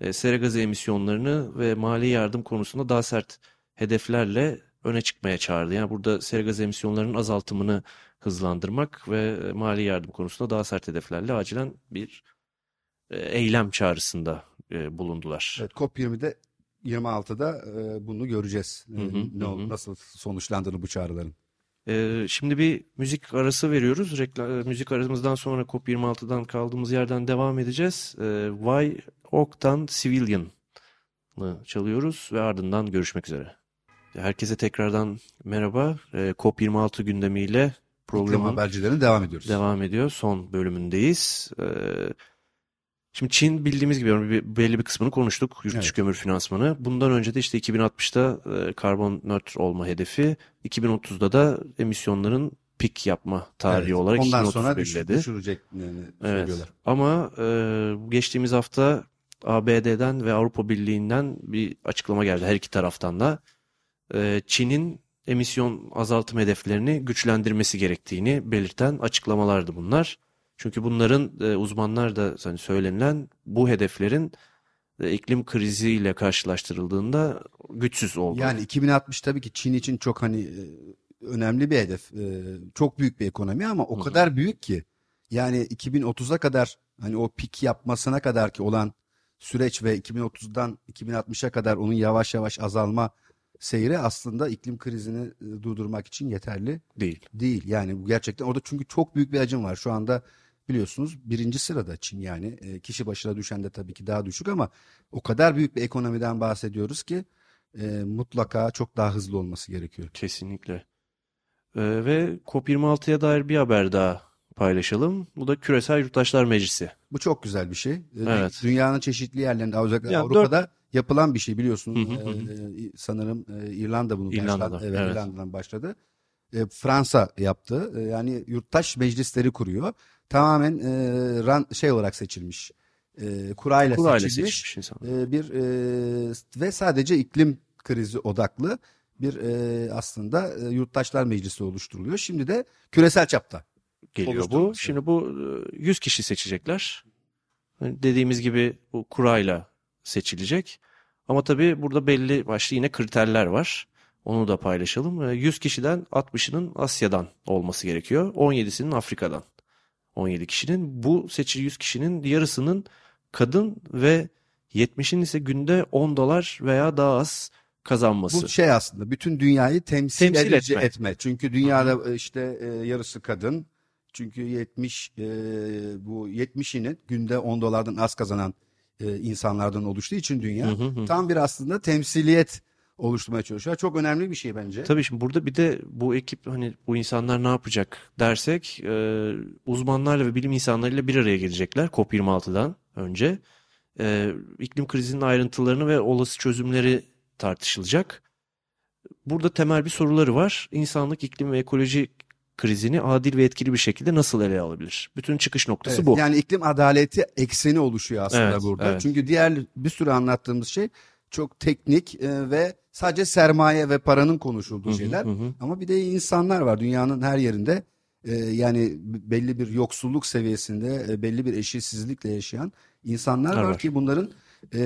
e, sera gazı emisyonlarını ve mali yardım konusunda daha sert hedeflerle öne çıkmaya çağırdı. Yani burada sera gazı emisyonlarının azaltımını hızlandırmak ve e, mali yardım konusunda daha sert hedeflerle acilen bir e, eylem çağrısında e, bulundular. Evet, COP20'de 26'da e, bunu göreceğiz. E, Hı hı, ne hı nasıl sonuçlandığını bu çağrıların. Ee, şimdi bir müzik arası veriyoruz. Reklam, müzik aramızdan sonra COP26'dan kaldığımız yerden devam edeceğiz. Ee, Why Oak'tan Civilian'ı çalıyoruz ve ardından görüşmek üzere. Herkese tekrardan merhaba. E, COP26 gündemiyle programın habercilerine devam ediyoruz. devam ediyor. Son bölümündeyiz. E, şimdi Çin bildiğimiz gibi belli bir kısmını konuştuk. Yurt dışı Evet. kömür finansmanı. Bundan önce de işte 2060'da e, karbon nötr olma hedefi, 2030'da da emisyonların pik yapma tarihi Evet. olarak Ondan 2030 sonra belirledi. düşüreceklerini Evet. söylüyorlar. Ama e, geçtiğimiz hafta ABD'den ve Avrupa Birliği'nden bir açıklama geldi her iki taraftan da. E, Çin'in emisyon azaltım hedeflerini güçlendirmesi gerektiğini belirten açıklamalardı bunlar. Çünkü bunların e, uzmanlar da hani söylenilen bu hedeflerin e, iklim kriziyle karşılaştırıldığında güçsüz olduğu. Yani 2060 tabii ki Çin için çok hani e, önemli bir hedef. Çok büyük bir ekonomi ama o Hı hı. kadar büyük ki yani 2030'a kadar hani o pik yapmasına kadar ki olan süreç ve 2030'dan 2060'a kadar onun yavaş yavaş azalma seyri aslında iklim krizini e, durdurmak için yeterli değil. değil. Yani bu gerçekten orada çünkü çok büyük bir hacim var. Şu anda biliyorsunuz birinci sırada Çin yani E, kişi başına düşen de tabii ki daha düşük ama o kadar büyük bir ekonomiden bahsediyoruz ki e, mutlaka çok daha hızlı olması gerekiyor. Kesinlikle. E, ve COP26'ya dair bir haber daha paylaşalım. Bu da Küresel Yurttaşlar Meclisi. Bu çok güzel bir şey. E, Evet. Dünyanın çeşitli yerlerinde özellikle Ya Avrupa'da yapılan bir şey biliyorsunuz. Hı hı hı hı. E, sanırım e, İrlanda bunu İrlanda'da, başladı. Evet, evet. İrlanda'dan başladı. E, Fransa yaptı. E, yani yurttaş meclisleri kuruyor. Tamamen e, ran, şey olarak seçilmiş. E, kurayla Kurayla seçilmiş. seçilmiş insanlar. E, bir e, ve sadece iklim krizi odaklı bir e, aslında e, yurttaşlar meclisi oluşturuluyor. Şimdi de küresel çapta. Geliyor bu. Şimdi bu e, 100 kişi seçecekler. Hani Dediğimiz gibi bu kurayla seçilecek. Ama tabii burada belli başlı yine kriterler var. Onu da paylaşalım. E, 100 kişiden 60'ının Asya'dan olması gerekiyor. 17'sinin Afrika'dan. 17 kişinin. Bu seçili 100 kişinin yarısının kadın ve 70'in ise günde 10 dolar veya daha az kazanması. Bu şey aslında bütün dünyayı temsil, Temsil edici etme. etme. Çünkü dünyada e, işte e, yarısı kadın. Çünkü 70 e, bu 70'inin günde 10 dolardan az kazanan e, insanlardan oluştuğu için dünya Hı hı hı. tam bir aslında temsiliyet oluşturmaya çalışıyor. Çok önemli bir şey bence. Tabii şimdi burada bir de bu ekip hani bu insanlar ne yapacak dersek e, uzmanlarla ve bilim insanlarıyla bir araya gelecekler COP26'dan önce. E, iklim krizinin ayrıntılarını ve olası çözümleri tartışılacak. Burada temel bir soruları var. İnsanlık iklim ve ekoloji krizini adil ve etkili bir şekilde nasıl ele alabilir? Bütün çıkış noktası Evet, bu. Yani iklim adaleti ekseni oluşuyor aslında Evet, burada. evet. Çünkü diğer bir sürü anlattığımız şey çok teknik e, ve sadece sermaye ve paranın konuşulduğu Hı hı, şeyler. hı. Ama bir de insanlar var dünyanın her yerinde. E, yani belli bir yoksulluk seviyesinde, e, belli bir eşitsizlikle yaşayan insanlar var Var. ki bunların e,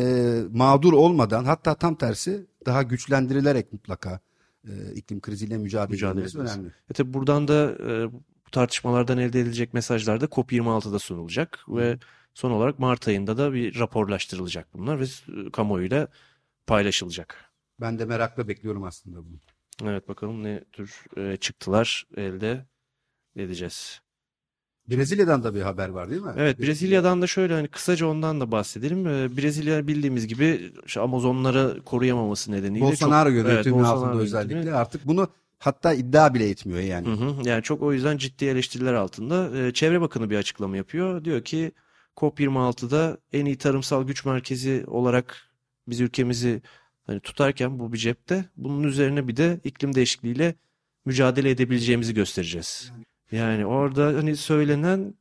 mağdur olmadan hatta tam tersi daha güçlendirilerek mutlaka e, iklim kriziyle mücadele, Mücadele edilmesi önemli. E tabi buradan da e, bu tartışmalardan elde edilecek mesajlar da COP26'da sunulacak ve son olarak Mart ayında da bir raporlaştırılacak bunlar ve e, kamuoyuyla paylaşılacak. Ben de merakla bekliyorum aslında bunu. Evet bakalım ne tür e, çıktılar elde edeceğiz. Brezilya'dan da bir haber var değil mi? Evet Brezilya'dan da şöyle hani kısaca ondan da bahsedelim. E, Brezilya bildiğimiz gibi şu Amazonları koruyamaması nedeniyle Bolsonaro çok, yönetimi evet, altında yönetimi. özellikle artık bunu hatta iddia bile etmiyor yani. Hı hı. Yani çok o yüzden ciddi eleştiriler altında. Ee, Çevre Bakanı bir açıklama yapıyor. Diyor ki COP26'da en iyi tarımsal güç merkezi olarak biz ülkemizi hani tutarken bu bir cepte bunun üzerine bir de iklim değişikliğiyle mücadele edebileceğimizi göstereceğiz. Yani orada hani söylenen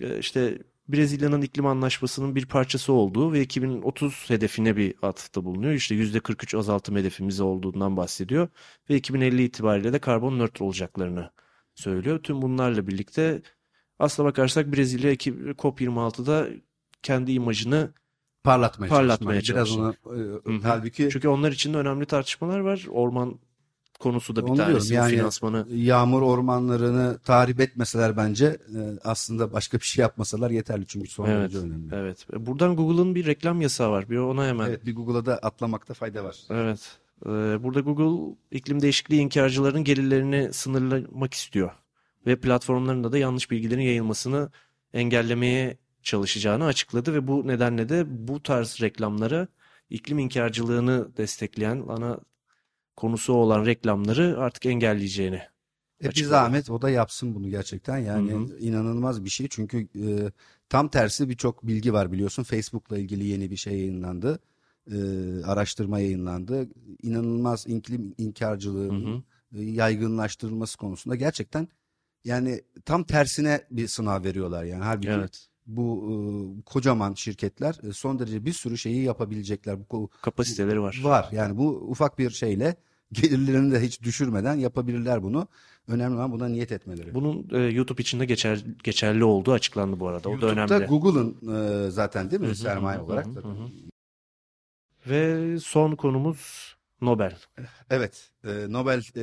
e, işte Brezilya'nın iklim anlaşmasının bir parçası olduğu ve 2030 hedefine bir atıfta bulunuyor. İşte %43 azaltım hedefimiz olduğundan bahsediyor ve 2050 itibariyle de karbon nötr olacaklarını söylüyor. Tüm bunlarla birlikte aslına bakarsak Brezilya iki- COP26'da kendi imajını Parlatmaya, Parlatmaya çalışmak. Biraz onu e, halbuki çünkü onlar için de önemli tartışmalar var. Orman konusu da bir Onu diyorum, tanesi. yani- Finansmanı yağmur ormanlarını tahrip etmeseler bence e, aslında başka bir şey yapmasalar yeterli çünkü son Evet, derece önemli. evet. Buradan Google'ın bir reklam yasağı var. Bir ona hemen Evet, bir Google'a da atlamakta fayda var. Evet. Burada Google iklim değişikliği inkarcılarının gelirlerini sınırlamak istiyor. Ve platformlarında da yanlış bilgilerin yayılmasını engellemeye çalışacağını açıkladı ve bu nedenle de bu tarz reklamlara iklim inkarcılığını destekleyen ana konusu olan reklamları artık engelleyeceğini E bir zahmet o da yapsın bunu gerçekten. Yani Hı hı. inanılmaz bir şey. Çünkü e, tam tersi birçok bilgi var biliyorsun. Facebook'la ilgili yeni bir şey yayınlandı. E, araştırma yayınlandı. İnanılmaz Hı hı. e, yaygınlaştırılması konusunda gerçekten yani tam tersine bir sınav veriyorlar yani. Halbuki Evet. Bu e, kocaman şirketler e, son derece bir sürü şeyi yapabilecekler. Bu Kapasiteleri var. Var yani bu ufak bir şeyle gelirlerini de hiç düşürmeden yapabilirler bunu. Önemli olan buna niyet etmeleri. Bunun e, YouTube içinde geçer, geçerli olduğu açıklandı bu arada. O da önemli. Google'ın e, zaten değil mi Hı hı, sermaye hı olarak? hı zaten. hı. Ve son konumuz Nobel. Evet, e, Nobel e,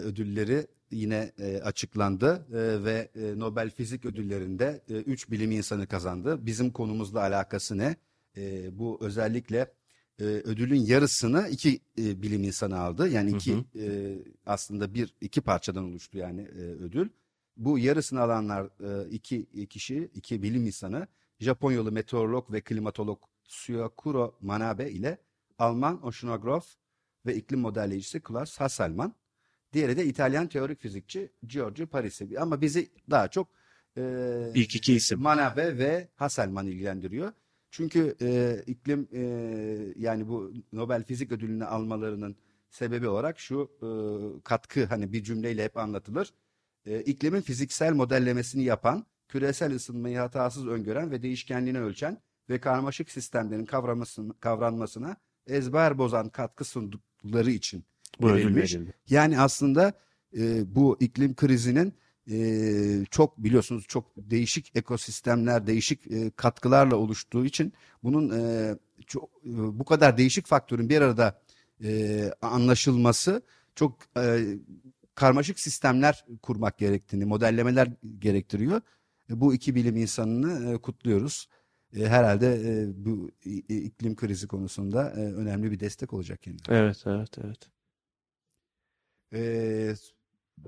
ödülleri yine e, açıklandı e, ve e, Nobel Fizik Ödülleri'nde 3 bilim insanı kazandı. Bizim konumuzla alakası ne? E, bu özellikle e, ödülün yarısını iki e, bilim insanı aldı. Yani iki Hı e, aslında bir iki parçadan oluştu yani e, ödül. Bu yarısını alanlar e, iki kişi, iki bilim insanı Japonyalı meteorolog ve klimatolog Suakuro Manabe ile Alman oşinograf ve iklim modelleyicisi Klaus Hasselmann. Diğeri de İtalyan teorik fizikçi Giorgio Parisi. Ama bizi daha çok e, İlk iki isim. Manabe ve Hasselmann ilgilendiriyor. Çünkü e, iklim e, yani bu Nobel Fizik Ödülünü almalarının sebebi olarak şu e, katkı hani bir cümleyle hep anlatılır. E, iklimin fiziksel modellemesini yapan, küresel ısınmayı hatasız öngören ve değişkenliğini ölçen ve karmaşık sistemlerin kavramasını, kavranmasına ezber bozan katkı sundukları için Bu ödül verilmiş. verildi. Yani aslında e, bu iklim krizinin e, çok biliyorsunuz çok değişik ekosistemler, değişik e, katkılarla oluştuğu için bunun e, çok, e, bu kadar değişik faktörün bir arada e, anlaşılması çok e, karmaşık sistemler kurmak gerektiğini, modellemeler gerektiriyor. E, bu iki bilim insanını e, kutluyoruz. E, herhalde e, bu iklim krizi konusunda e, önemli bir destek olacak kendileri. Evet, evet, evet. E,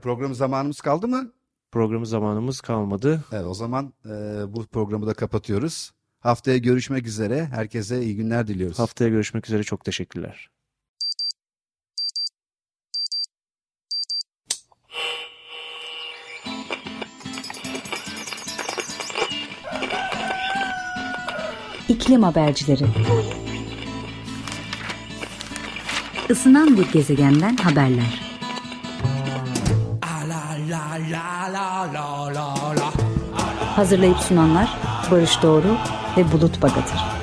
program zamanımız kaldı mı? Programı zamanımız kalmadı. Evet, o zaman e, bu programı da kapatıyoruz. Haftaya görüşmek üzere. Herkese iyi günler diliyoruz. Haftaya görüşmek üzere. Çok teşekkürler. İklim habercileri. Isınan bir gezegenden haberler. Hazırlayıp sunanlar Barış Doğru ve Bulut Bagatır.